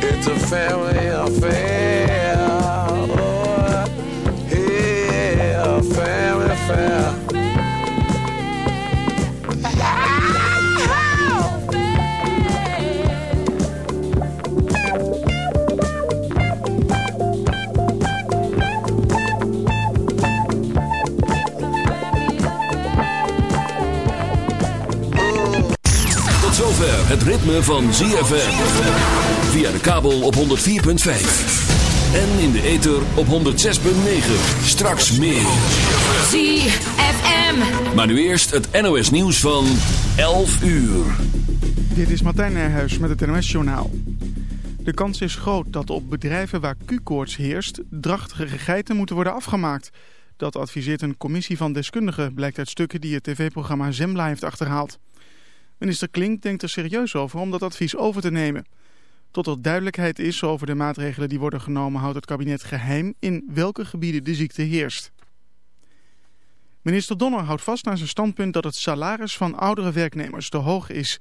It's a family affair. Oh, yeah, family affair. Tot zover het ritme van ZFM. Via de kabel op 104.5. En in de ether op 106.9. Straks meer. ZFM. Maar nu eerst het NOS nieuws van 11 uur. Dit is Martijn Nijhuis met het NOS-journaal. De kans is groot dat op bedrijven waar Q-koorts heerst... drachtige geiten moeten worden afgemaakt. Dat adviseert een commissie van deskundigen... blijkt uit stukken die het tv-programma Zembla heeft achterhaald. Minister Klink denkt er serieus over om dat advies over te nemen. Tot er duidelijkheid is over de maatregelen die worden genomen... houdt het kabinet geheim in welke gebieden de ziekte heerst. Minister Donner houdt vast aan zijn standpunt dat het salaris van oudere werknemers te hoog is.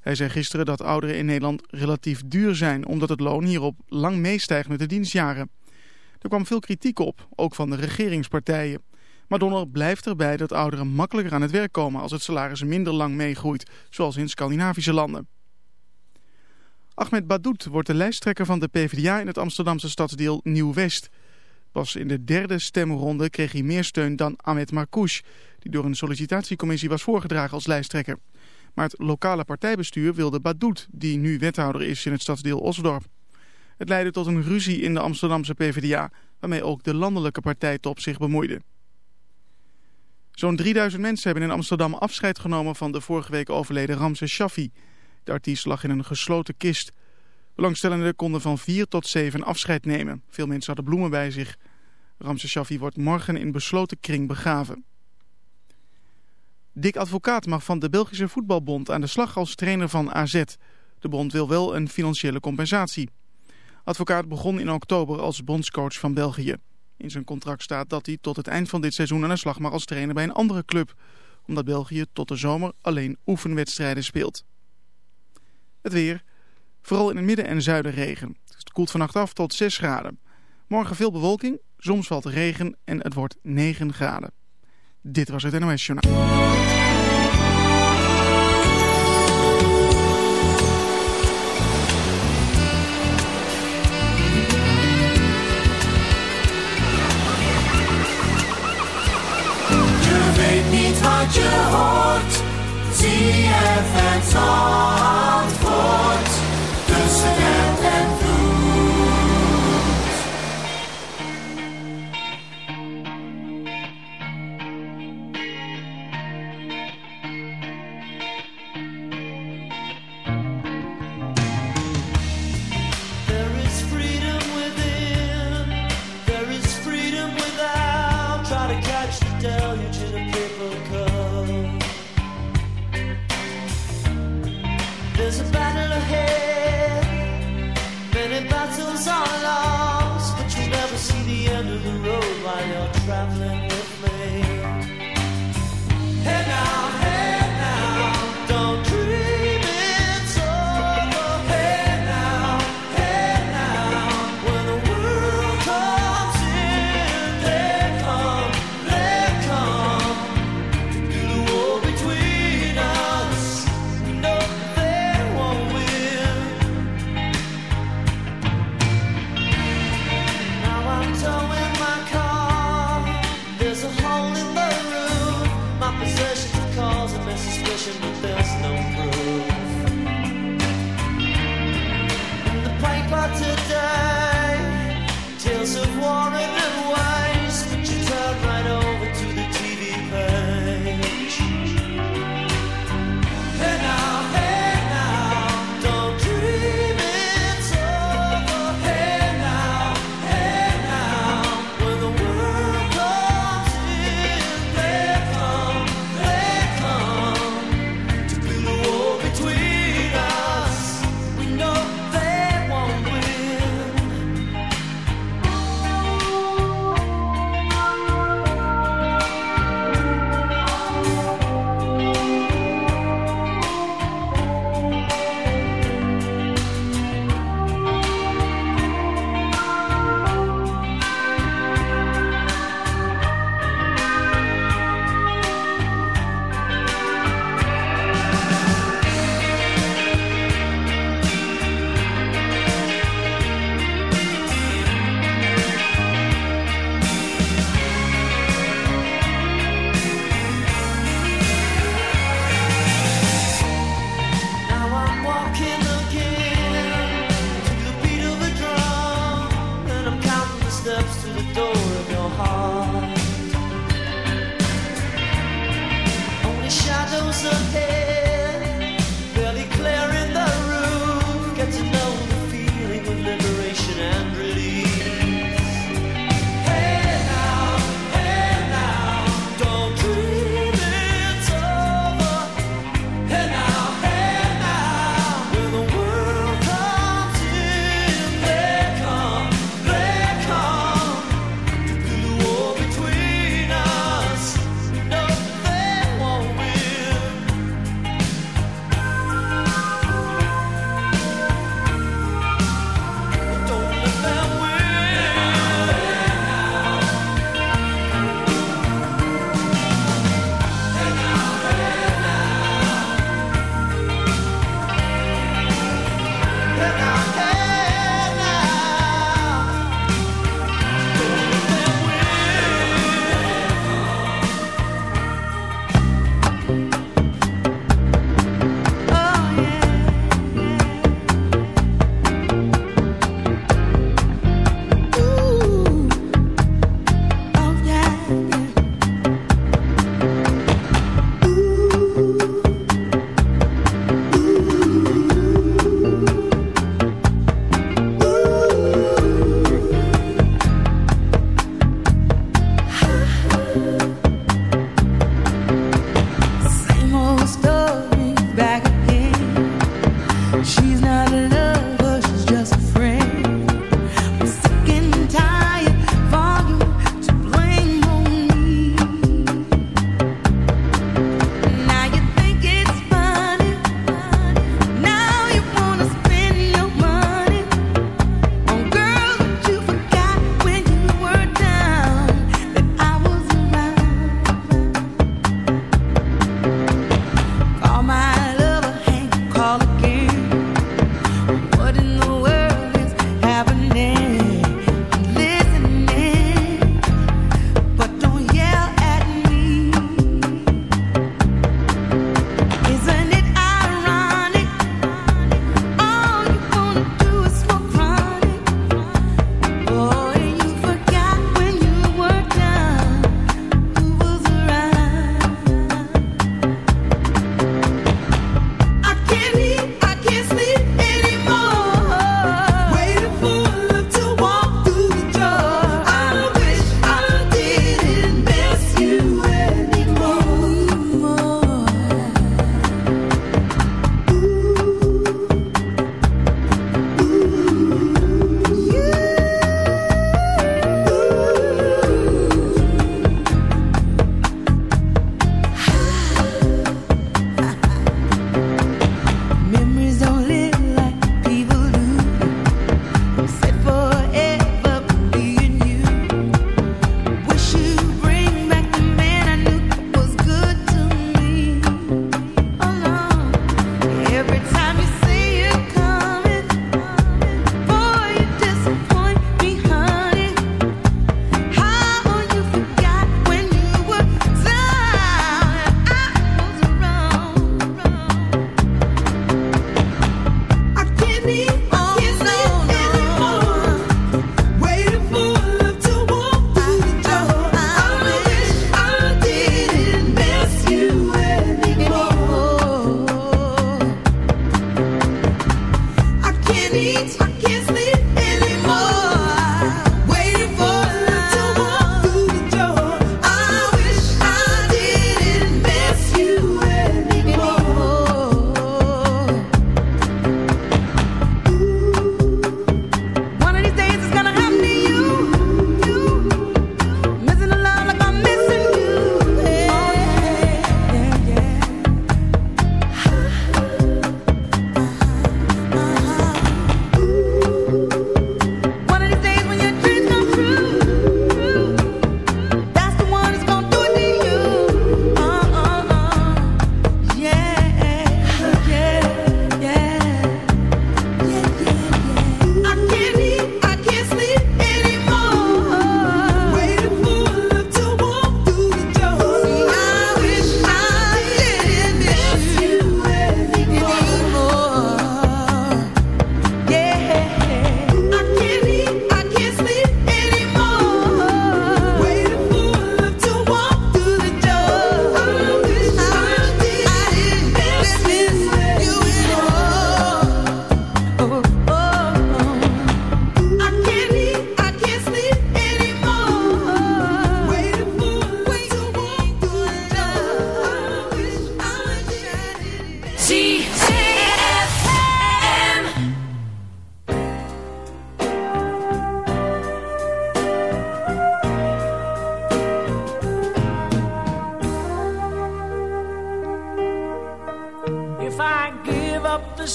Hij zei gisteren dat ouderen in Nederland relatief duur zijn... omdat het loon hierop lang meestijgt met de dienstjaren. Er kwam veel kritiek op, ook van de regeringspartijen. Maar Donner blijft erbij dat ouderen makkelijker aan het werk komen... als het salaris minder lang meegroeit, zoals in Scandinavische landen. Ahmed Badoet wordt de lijsttrekker van de PvdA in het Amsterdamse stadsdeel Nieuw-West... Pas in de derde stemronde kreeg hij meer steun dan Ahmed Marcouch, die door een sollicitatiecommissie was voorgedragen als lijsttrekker. Maar het lokale partijbestuur wilde Badoet, die nu wethouder is in het stadsdeel Osdorp. Het leidde tot een ruzie in de Amsterdamse PvdA, waarmee ook de landelijke partijtop zich bemoeide. Zo'n 3000 mensen hebben in Amsterdam afscheid genomen van de vorige week overleden Ramses Shaffi. De artiest lag in een gesloten kist. Belangstellenden konden van 4 tot 7 afscheid nemen. Veel mensen hadden bloemen bij zich. Ramses Shaffi wordt morgen in besloten kring begraven. Dick Advocaat mag van de Belgische Voetbalbond aan de slag als trainer van AZ. De bond wil wel een financiële compensatie. Advocaat begon in oktober als bondscoach van België. In zijn contract staat dat hij tot het eind van dit seizoen aan de slag mag als trainer bij een andere club. Omdat België tot de zomer alleen oefenwedstrijden speelt. Het weer... Vooral in het midden en zuiden regen. Het koelt vannacht af tot 6 graden. Morgen veel bewolking, soms valt regen en het wordt 9 graden. Dit was het NOS Journaal. Je hoort. Tussen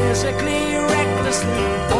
physically, recklessly,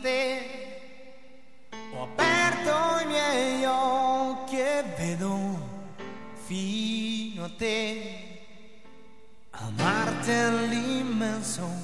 te. Ho aperto i miei occhi e vedo fino a te. Amarti all'immenso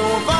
Io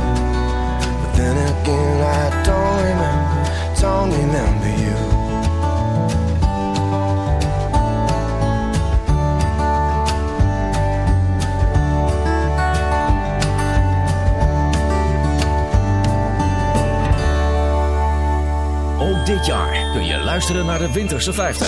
Again, I don't remember, don't remember you. Ook dit jaar kun je luisteren naar de Winterse 50.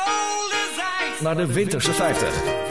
naar de Winterse 50.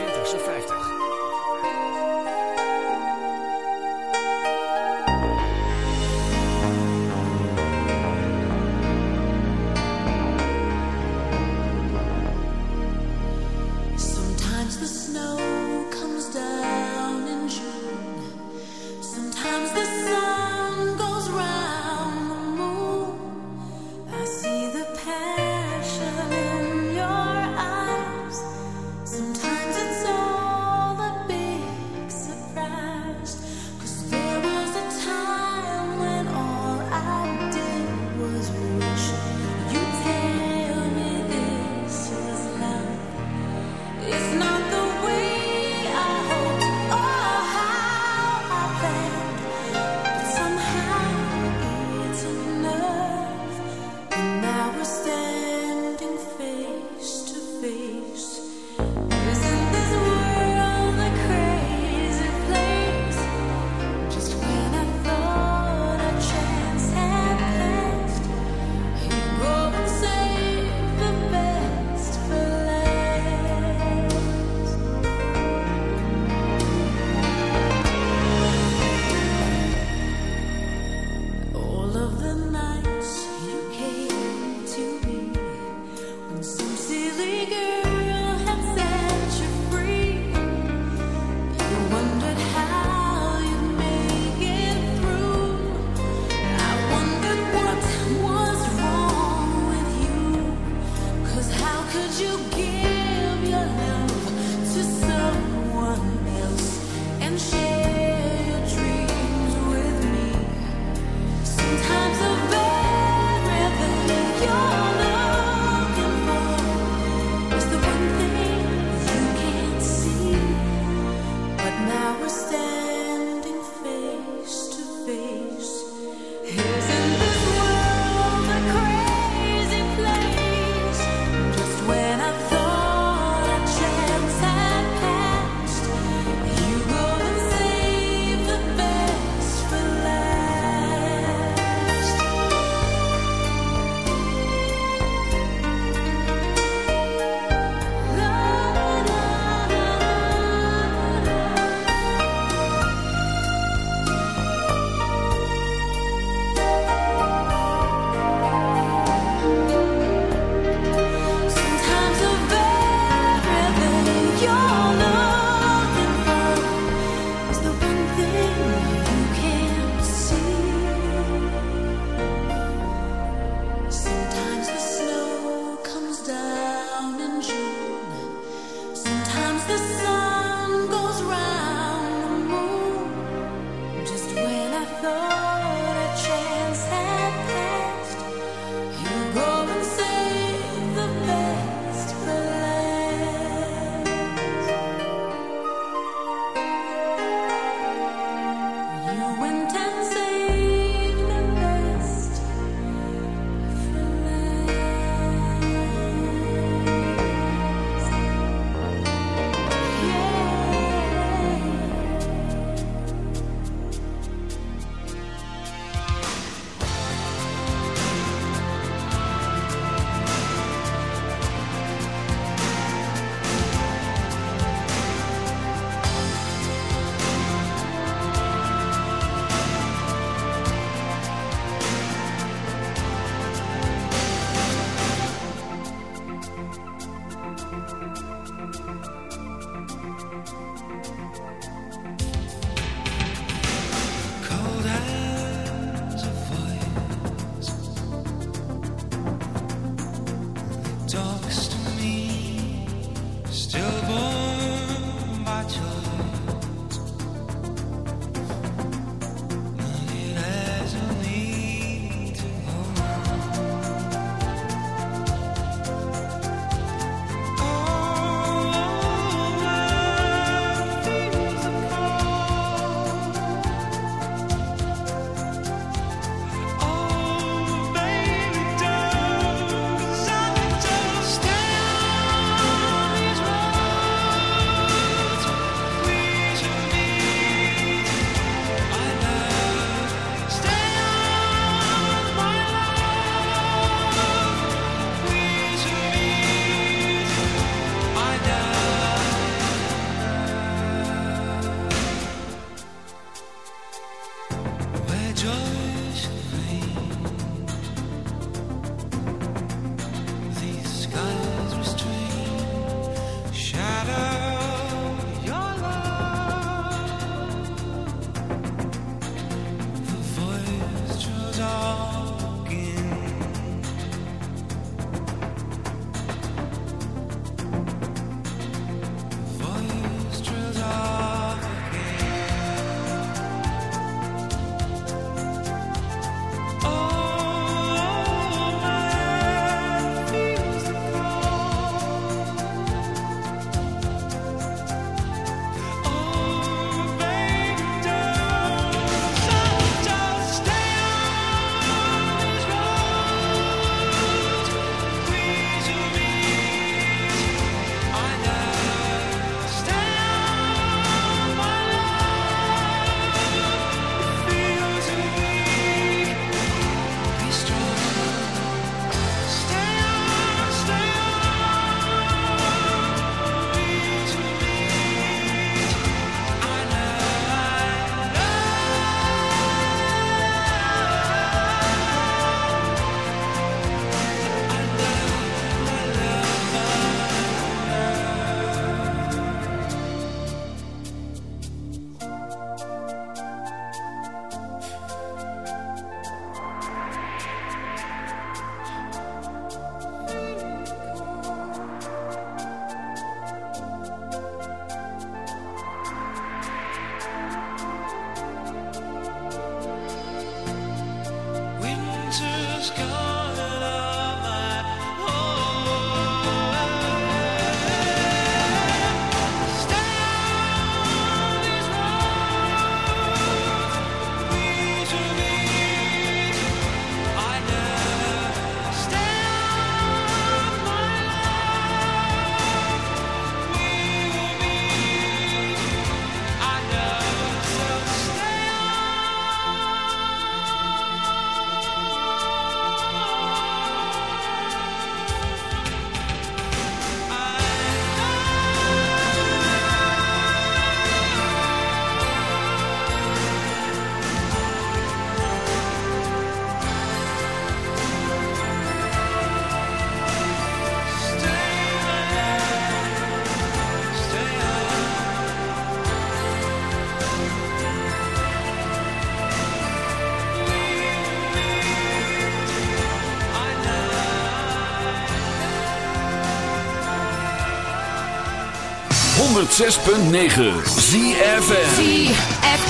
106.9 ZFN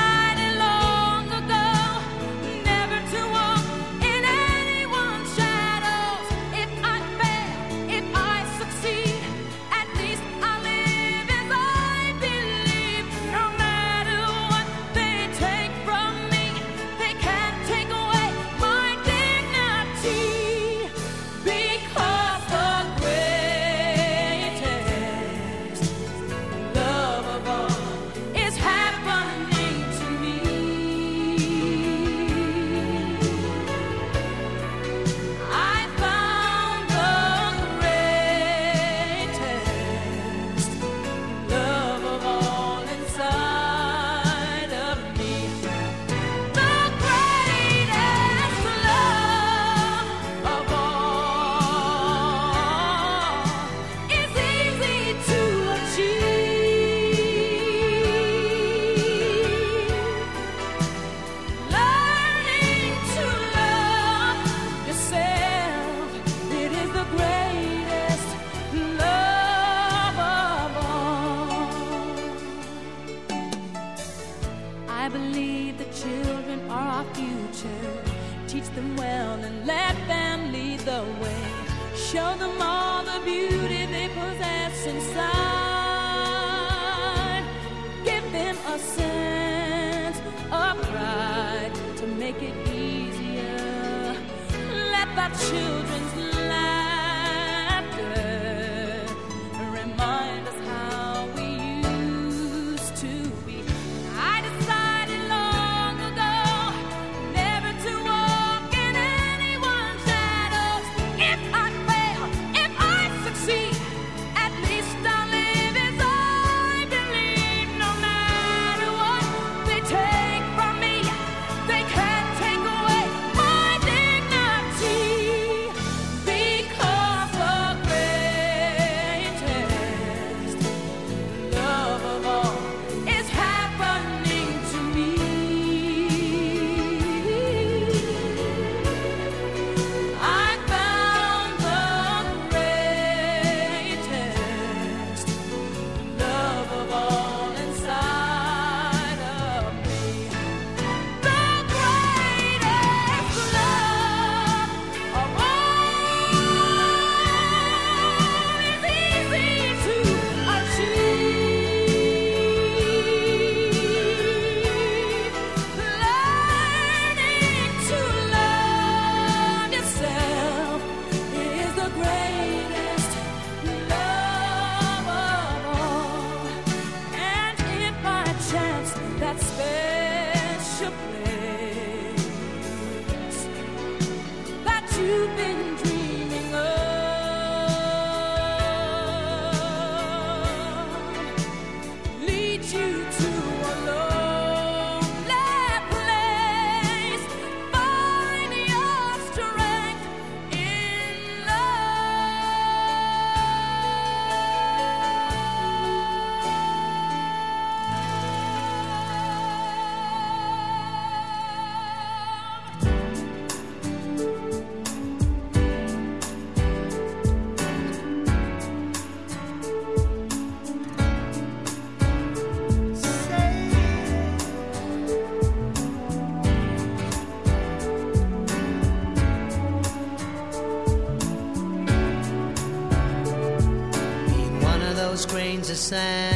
sand.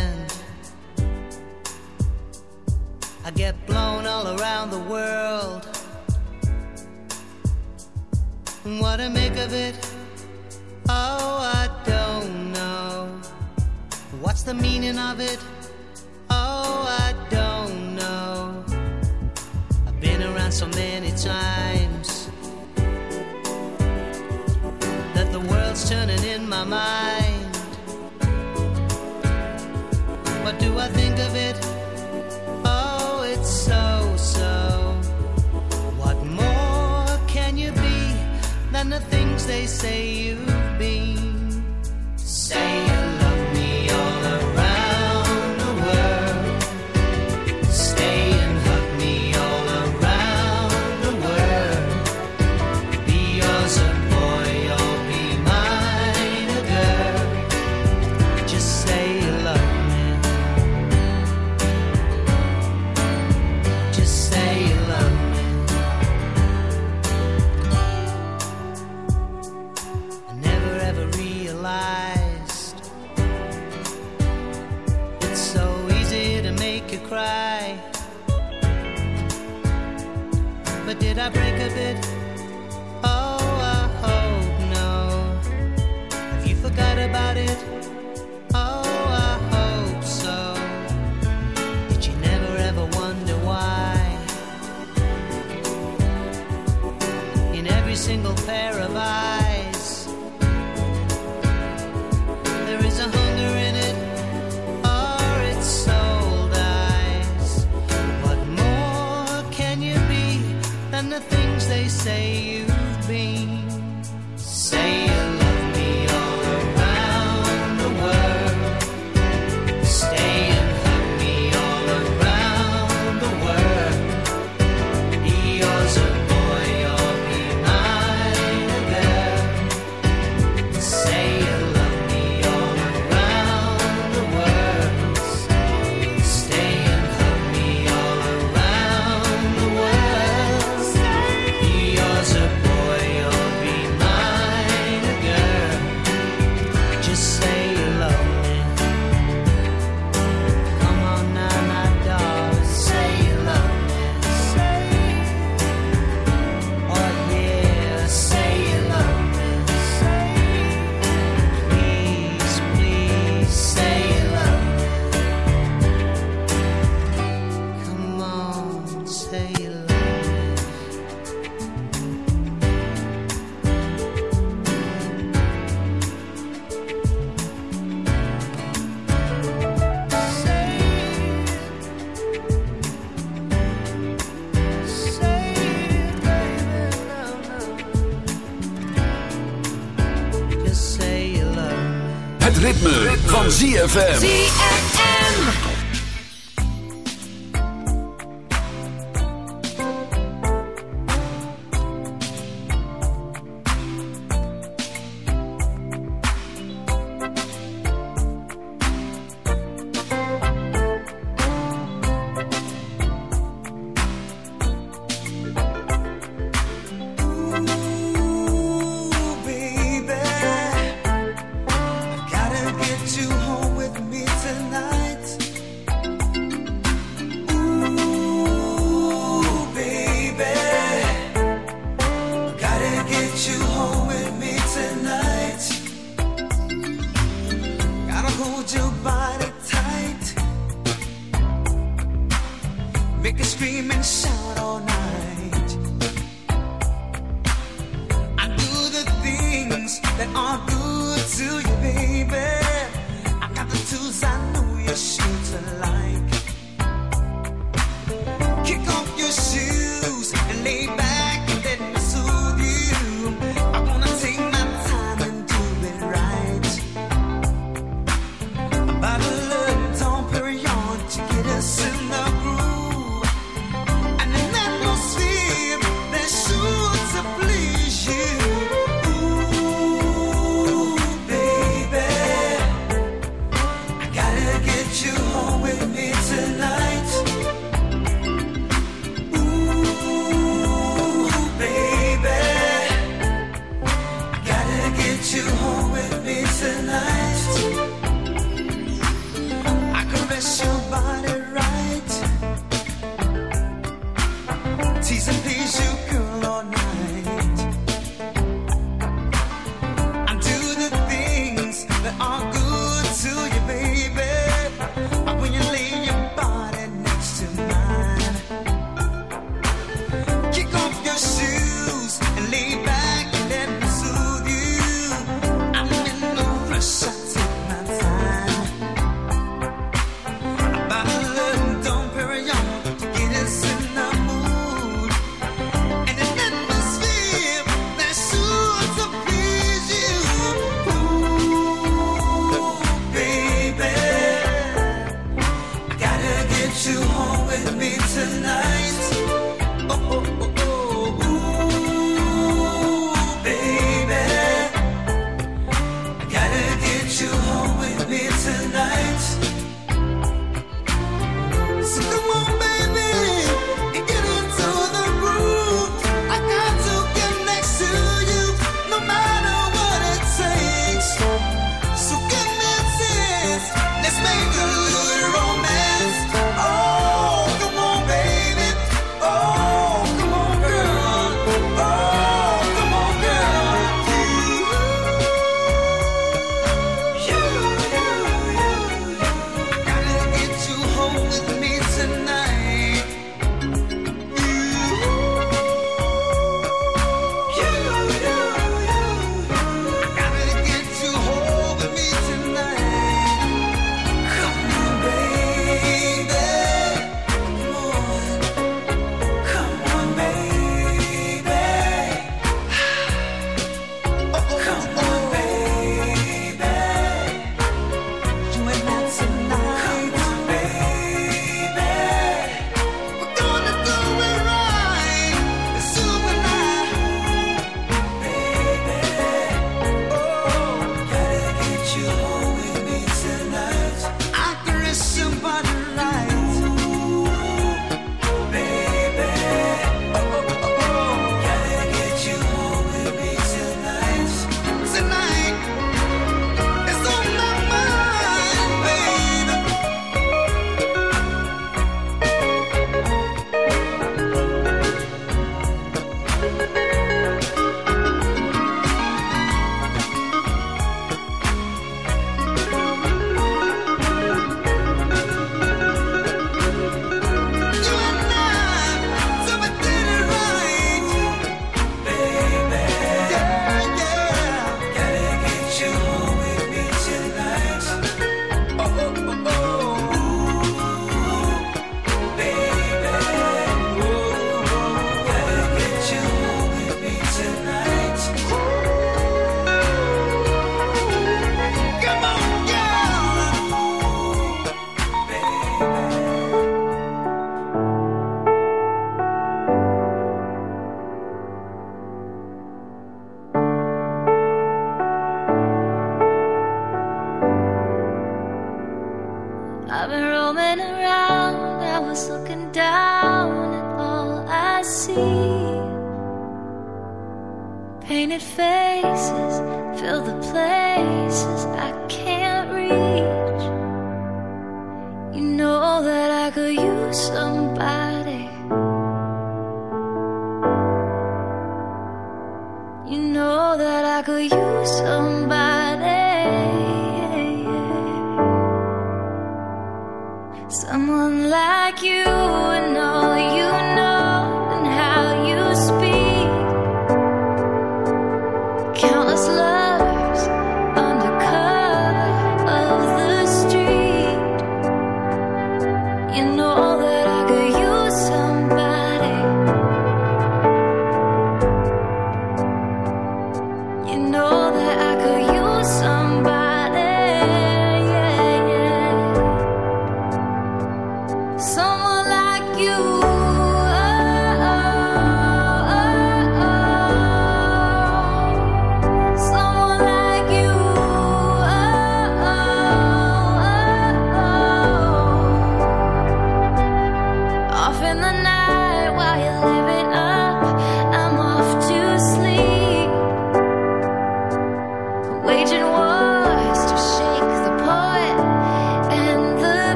and the things they say you've been. Say you say ZFM. me back.